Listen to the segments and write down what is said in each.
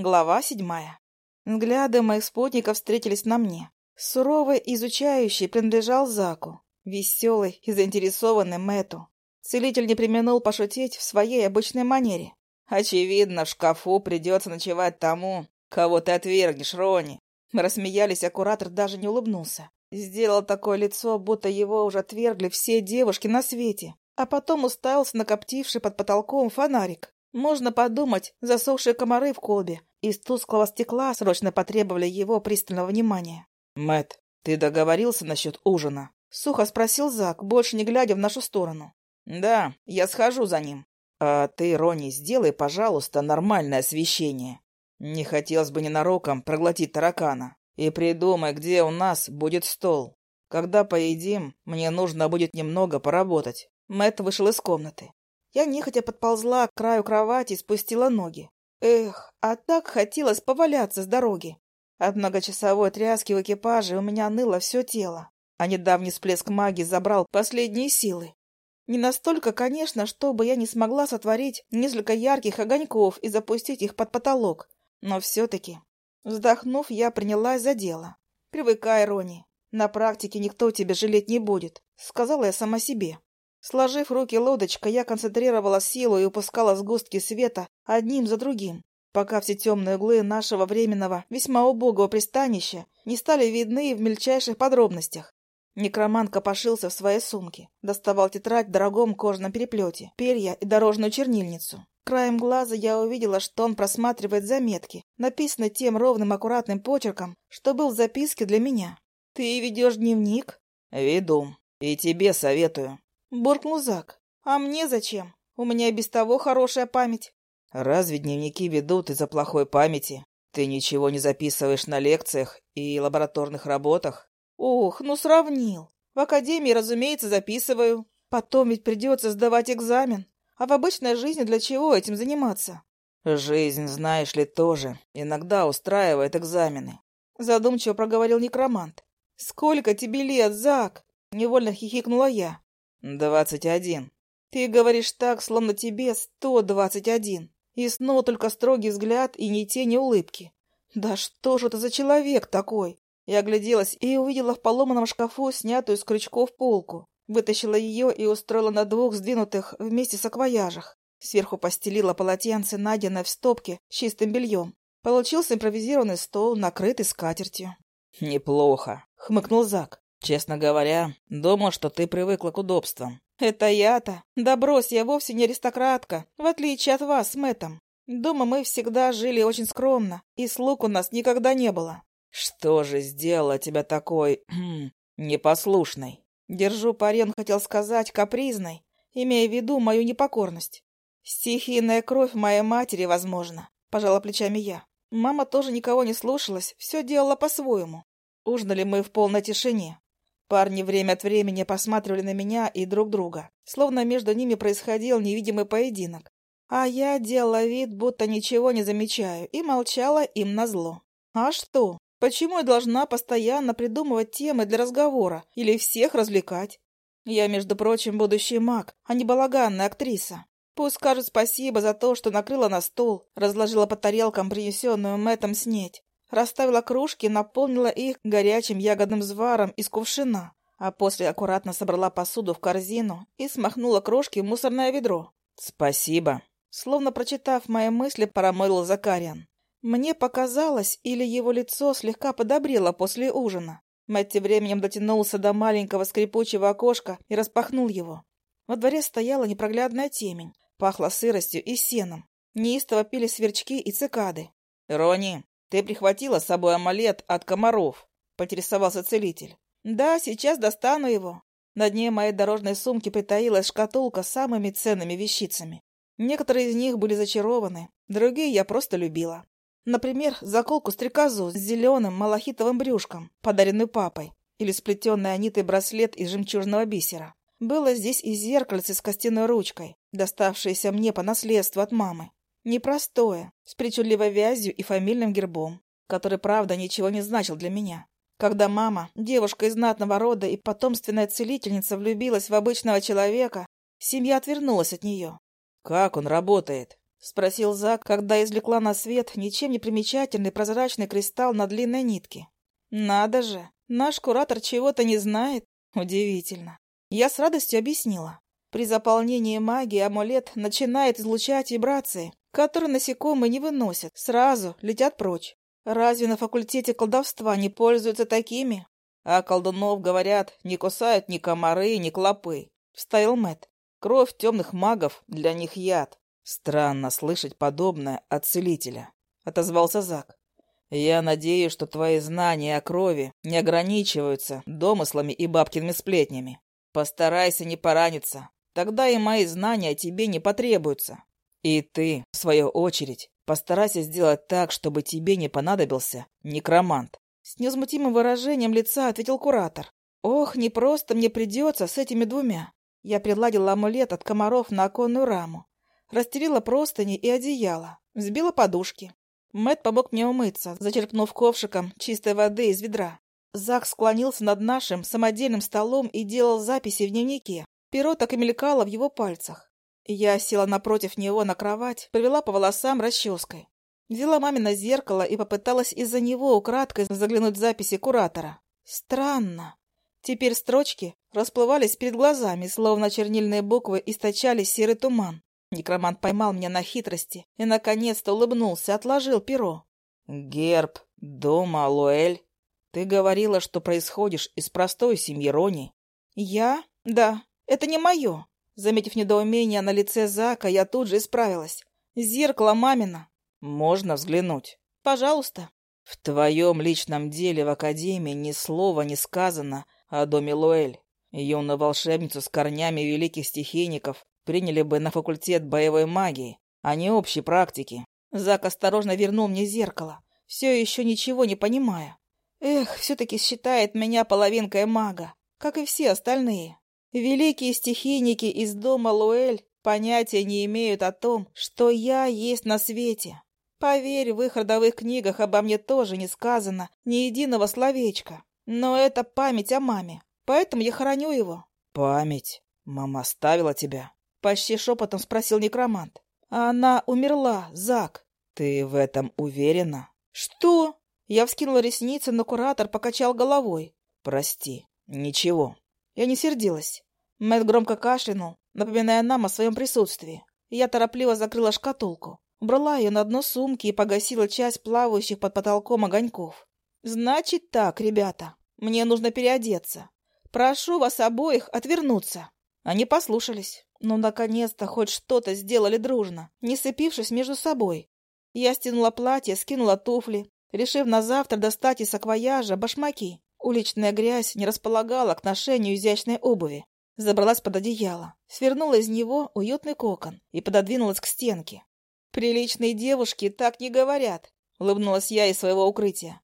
Глава седьмая. Взгляды моих спутников встретились на мне. Суровый изучающий принадлежал Заку, веселый и заинтересованный Мэту. Целитель не применил пошутить в своей обычной манере. «Очевидно, в шкафу придется ночевать тому, кого ты отвергнешь, Рони». Мы рассмеялись, а куратор даже не улыбнулся. Сделал такое лицо, будто его уже отвергли все девушки на свете, а потом уставился на коптивший под потолком фонарик. Можно подумать, засохшие комары в колбе из тусклого стекла срочно потребовали его пристального внимания. Мэт, ты договорился насчет ужина? Сухо спросил Зак, больше не глядя в нашу сторону. Да, я схожу за ним. А ты, Ронни, сделай, пожалуйста, нормальное освещение. Не хотелось бы ненароком проглотить таракана. И придумай, где у нас будет стол. Когда поедим, мне нужно будет немного поработать. Мэт вышел из комнаты. Я нехотя подползла к краю кровати и спустила ноги. Эх, а так хотелось поваляться с дороги. От многочасовой тряски в экипаже у меня ныло все тело, а недавний всплеск магии забрал последние силы. Не настолько, конечно, чтобы я не смогла сотворить несколько ярких огоньков и запустить их под потолок, но все-таки Вздохнув, я принялась за дело. «Привыкай, Рони. На практике никто тебя жалеть не будет», — сказала я сама себе. Сложив руки лодочкой, я концентрировала силу и упускала сгустки света одним за другим, пока все темные углы нашего временного, весьма убогого пристанища не стали видны в мельчайших подробностях. Некромант копошился в своей сумке, доставал тетрадь в дорогом кожаном переплете, перья и дорожную чернильницу. Краем глаза я увидела, что он просматривает заметки, написанные тем ровным аккуратным почерком, что был в записке для меня. «Ты ведешь дневник?» «Веду. И тебе советую», — буркнул Зак. «А мне зачем? У меня и без того хорошая память». «Разве дневники ведут из-за плохой памяти? Ты ничего не записываешь на лекциях и лабораторных работах?» «Ох, ну сравнил. В академии, разумеется, записываю. Потом ведь придется сдавать экзамен. А в обычной жизни для чего этим заниматься? Жизнь, знаешь ли, тоже иногда устраивает экзамены. Задумчиво проговорил некромант. Сколько тебе лет, Зак? Невольно хихикнула я. Двадцать один. Ты говоришь так, словно тебе сто двадцать один. И снова только строгий взгляд и ни тени улыбки. Да что же это за человек такой? Я огляделась и увидела в поломанном шкафу снятую с крючков полку. Вытащила ее и устроила на двух сдвинутых вместе с акваяжах. Сверху постелила полотенце, найденное в стопке, с чистым бельем. Получился импровизированный стол, накрытый скатертью. «Неплохо», — хмыкнул Зак. «Честно говоря, думал, что ты привыкла к удобствам». «Это я-то? Да брось, я вовсе не аристократка, в отличие от вас с Мэттом. Дома мы всегда жили очень скромно, и слуг у нас никогда не было». «Что же сделало тебя такой... непослушной?» Держу пари, он хотел сказать капризной, имея в виду мою непокорность. Стихийная кровь моей матери, возможно, пожала плечами я. Мама тоже никого не слушалась, все делала по-своему. Ужинали мы в полной тишине. Парни время от времени посматривали на меня и друг друга, словно между ними происходил невидимый поединок. А я делала вид, будто ничего не замечаю, и молчала им назло. А что? Почему я должна постоянно придумывать темы для разговора или всех развлекать? Я, между прочим, будущий маг, а не балаганная актриса. Пусть скажут спасибо за то, что накрыла на стол, разложила по тарелкам принесенную Мэттом снеть, расставила кружки, наполнила их горячим ягодным зваром из кувшина, а после аккуратно собрала посуду в корзину и смахнула крошки в мусорное ведро. «Спасибо», словно прочитав мои мысли, промолвил Закариан. Мне показалось, или его лицо слегка подобрело после ужина. Мэтт тем временем дотянулся до маленького скрипучего окошка и распахнул его. Во дворе стояла непроглядная темень, пахло сыростью и сеном. Неистово пили сверчки и цикады. «Рони, ты прихватила с собой амулет от комаров?» — поинтересовался целитель. «Да, сейчас достану его». На дне моей дорожной сумки притаилась шкатулка с самыми ценными вещицами. Некоторые из них были зачарованы, другие я просто любила. Например, заколку-стрекозу с зеленым малахитовым брюшком, подаренную папой, или сплетенный анитой браслет из жемчужного бисера. Было здесь и зеркальце с костяной ручкой, доставшееся мне по наследству от мамы. Непростое, с причудливой вязью и фамильным гербом, который, правда, ничего не значил для меня. Когда мама, девушка из знатного рода и потомственная целительница, влюбилась в обычного человека, семья отвернулась от нее. «Как он работает?» — спросил Зак, когда извлекла на свет ничем не примечательный прозрачный кристалл на длинной нитке. «Надо же! Наш куратор чего-то не знает. Удивительно. Я с радостью объяснила. При заполнении магии амулет начинает излучать вибрации, которые насекомые не выносят, сразу летят прочь. Разве на факультете колдовства не пользуются такими? А колдунов, говорят, не кусают ни комары, ни клопы. Вставил Мэт. Кровь темных магов для них яд. Странно слышать подобное от целителя. Отозвался Зак. Я надеюсь, что твои знания о крови не ограничиваются домыслами и бабкиными сплетнями. Постарайся не пораниться. Тогда и мои знания тебе не потребуются. И ты, в свою очередь, постарайся сделать так, чтобы тебе не понадобился некромант. С невозмутимым выражением лица ответил куратор. Ох, не просто мне придется с этими двумя. Я приладила амулет от комаров на оконную раму. Растерила простыни и одеяло. Взбила подушки. Мэт помог мне умыться, зачерпнув ковшиком чистой воды из ведра. Зак склонился над нашим самодельным столом и делал записи в дневнике. Перо так и мелькало в его пальцах. Я села напротив него на кровать, провела по волосам расческой. Взяла мамино зеркало и попыталась из-за него украдкой заглянуть в записи куратора. Странно. Теперь строчки расплывались перед глазами, словно чернильные буквы источали серый туман. Некромант поймал меня на хитрости и, наконец-то, улыбнулся, отложил перо. «Герб дома Луэль, ты говорила, что происходишь из простой семьи Рони». «Я? Да, это не мое. Заметив недоумение на лице Зака, я тут же исправилась. Зеркало мамина. Можно взглянуть? Пожалуйста. В твоем личном деле в Академии ни слова не сказано о доме Луэль. Юную волшебницу с корнями великих стихийников приняли бы на факультет боевой магии, а не общей практики. Зак осторожно вернул мне зеркало, все еще ничего не понимая. Эх, все-таки считает меня половинкой мага, как и все остальные. Великие стихийники из дома Луэль понятия не имеют о том, что я есть на свете. Поверь, в их родовых книгах обо мне тоже не сказано ни единого словечка. Но это память о маме, поэтому я храню его. «Память? Мама оставила тебя?» — почти шепотом спросил некромант. «Она умерла, Зак». «Ты в этом уверена?» «Что?» Я вскинула ресницы, но куратор покачал головой. «Прости, ничего. Я не сердилась. Мэтт громко кашлянул, напоминая нам о своем присутствии. Я торопливо закрыла шкатулку, убрала ее на дно сумки и погасила часть плавающих под потолком огоньков. «Значит так, ребята, мне нужно переодеться. Прошу вас обоих отвернуться». Они послушались. Ну, наконец-то хоть что-то сделали дружно, не сцепившись между собой. Я стянула платье, скинула туфли, решив на завтра достать из саквояжа башмаки. Уличная грязь не располагала к ношению изящной обуви. Забралась под одеяло, свернула из него уютный кокон и пододвинулась к стенке. «Приличные девушки так не говорят», — улыбнулась я из своего укрытия.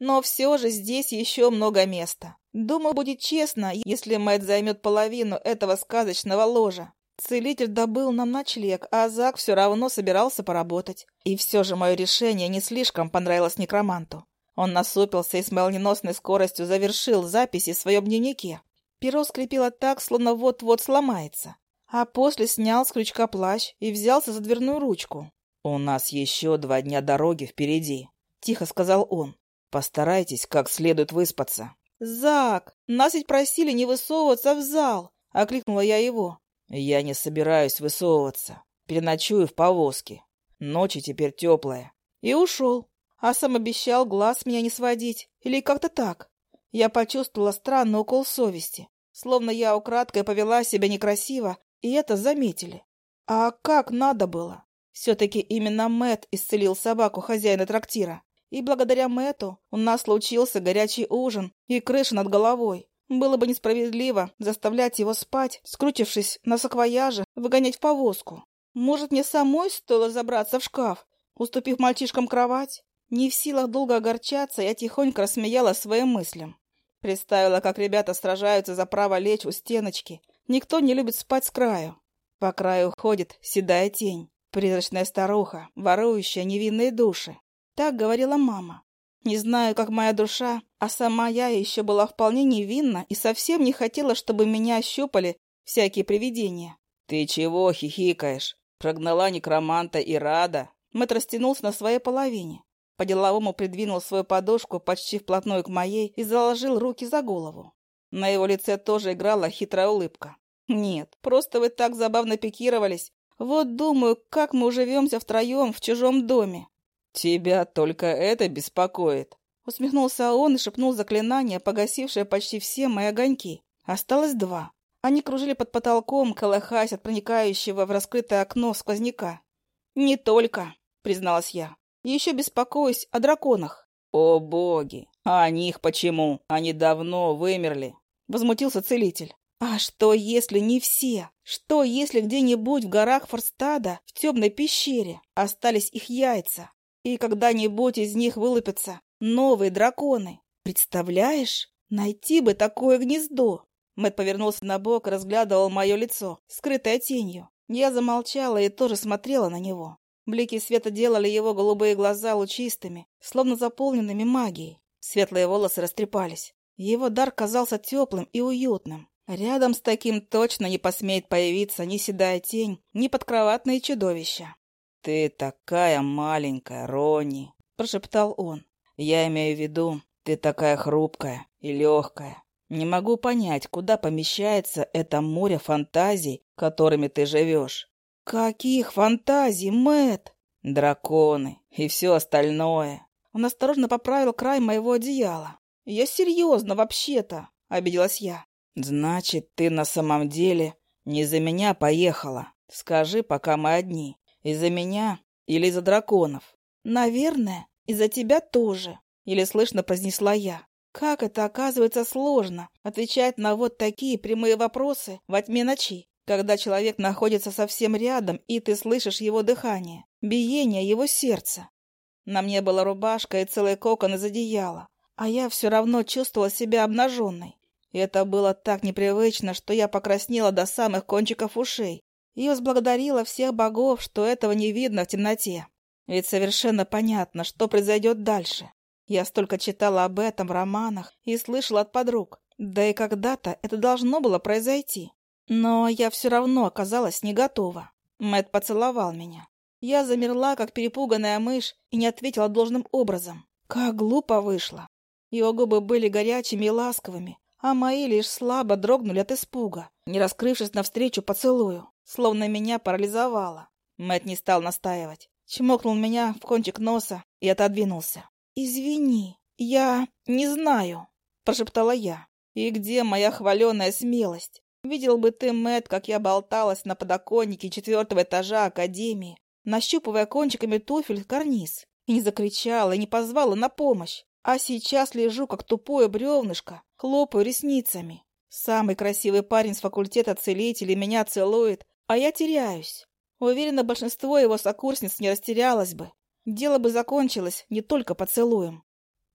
«Но все же здесь еще много места. Думаю, будет честно, если Мэтт займет половину этого сказочного ложа. Целитель добыл нам ночлег, а Зак все равно собирался поработать. И все же мое решение не слишком понравилось некроманту. Он насупился и с молниеносной скоростью завершил записи в своем дневнике. Перо скрипело так, словно вот-вот сломается. А после снял с крючка плащ и взялся за дверную ручку. «У нас еще два дня дороги впереди», — тихо сказал он. «Постарайтесь как следует выспаться». «Зак, нас ведь просили не высовываться в зал», — окликнула я его. «Я не собираюсь высовываться. Переночую в повозке. Ночи теперь теплая». И ушел а сам обещал глаз меня не сводить, или как-то так. Я почувствовала странный укол совести, словно я украдкой повела себя некрасиво, и это заметили. А как надо было? Все-таки именно Мэт исцелил собаку хозяина трактира. И благодаря Мэту у нас случился горячий ужин и крыша над головой. Было бы несправедливо заставлять его спать, скрутившись на саквояже, выгонять в повозку. Может, мне самой стоило забраться в шкаф, уступив мальчишкам кровать? Не в силах долго огорчаться, я тихонько рассмеялась своим мыслям. Представила, как ребята сражаются за право лечь у стеночки. Никто не любит спать с краю. По краю ходит седая тень, призрачная старуха, ворующая невинные души. Так говорила мама. Не знаю, как моя душа, а сама я еще была вполне невинна и совсем не хотела, чтобы меня щупали всякие привидения. «Ты чего хихикаешь?» Прогнала некроманта и рада. Мэтт растянулся на своей половине. По-деловому придвинул свою подушку почти вплотную к моей и заложил руки за голову. На его лице тоже играла хитрая улыбка. «Нет, просто вы так забавно пикировались. Вот думаю, как мы уживемся втроем в чужом доме». «Тебя только это беспокоит», — усмехнулся он и шепнул заклинание, погасившее почти все мои огоньки. Осталось два. Они кружили под потолком, колыхаясь от проникающего в раскрытое окно сквозняка. «Не только», — призналась я. «Еще беспокоюсь о драконах». «О боги! А о них почему? Они давно вымерли», — возмутился целитель. «А что, если не все? Что, если где-нибудь в горах Форстада, в темной пещере, остались их яйца, и когда-нибудь из них вылупятся новые драконы? Представляешь? Найти бы такое гнездо!» Мэт повернулся на бок и разглядывал мое лицо, скрытое тенью. Я замолчала и тоже смотрела на него. Блики света делали его голубые глаза лучистыми, словно заполненными магией. Светлые волосы растрепались. Его дар казался теплым и уютным. Рядом с таким точно не посмеет появиться ни седая тень, ни подкроватные чудовища. «Ты такая маленькая, Ронни!» — прошептал он. «Я имею в виду, ты такая хрупкая и легкая. Не могу понять, куда помещается это море фантазий, которыми ты живешь. Каких фантазий, Мэт? Драконы и все остальное. Он осторожно поправил край моего одеяла. Я серьезно, вообще-то, обиделась я. Значит, ты на самом деле не за меня поехала. Скажи, пока мы одни. Из-за меня или из-за драконов? Наверное, из-за тебя тоже. Или слышно произнесла я. Как это оказывается сложно отвечать на вот такие прямые вопросы во тьме ночи, когда человек находится совсем рядом, и ты слышишь его дыхание, биение его сердца. На мне была рубашка и целый кокон из одеяла, а я все равно чувствовала себя обнаженной. Это было так непривычно, что я покраснела до самых кончиков ушей и возблагодарила всех богов, что этого не видно в темноте. Ведь совершенно понятно, что произойдет дальше. Я столько читала об этом в романах и слышала от подруг. Да и когда-то это должно было произойти. Но я все равно оказалась не готова. Мэт поцеловал меня. Я замерла, как перепуганная мышь, и не ответила должным образом. Как глупо вышло. Его губы были горячими и ласковыми, а мои лишь слабо дрогнули от испуга, не раскрывшись навстречу поцелую, словно меня парализовало. Мэт не стал настаивать. Чмокнул меня в кончик носа и отодвинулся. «Извини, я не знаю», — прошептала я. «И где моя хваленая смелость? Видел бы ты, Мэтт, как я болталась на подоконнике четвертого этажа Академии, нащупывая кончиками туфель карниз, и не закричала, и не позвала на помощь. А сейчас лежу, как тупое бревнышко, хлопаю ресницами. Самый красивый парень с факультета целителей меня целует, а я теряюсь. Уверена, большинство его сокурсниц не растерялось бы, Дело бы закончилось не только поцелуем.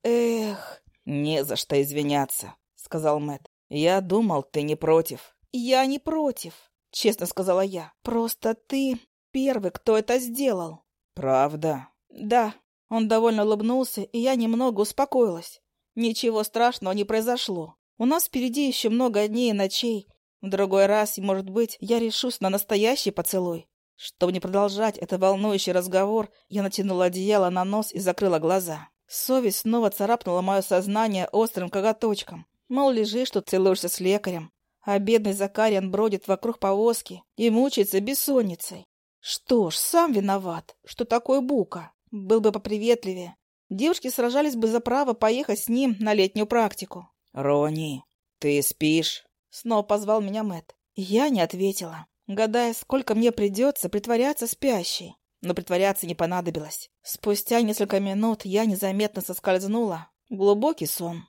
Эх, не за что извиняться, сказал Мэт. Я думал, ты не против. Я не против, честно сказала я. Просто ты первый, кто это сделал. Правда? Да. Он довольно улыбнулся, и я немного успокоилась. Ничего страшного не произошло. У нас впереди еще много дней и ночей. В другой раз, может быть, я решусь на настоящий поцелуй. Чтобы не продолжать этот волнующий разговор, я натянула одеяло на нос и закрыла глаза. Совесть снова царапнула мое сознание острым коготочком. Мол, лежишь тут, целуешься с лекарем, а бедный Закариан бродит вокруг повозки и мучается бессонницей. Что ж, сам виноват, что такой бука. Был бы поприветливее. Девушки сражались бы за право поехать с ним на летнюю практику. «Рони, ты спишь?» Снова позвал меня Мэт. Я не ответила гадая, сколько мне придется притворяться спящей. Но притворяться не понадобилось. Спустя несколько минут я незаметно соскользнула. Глубокий сон.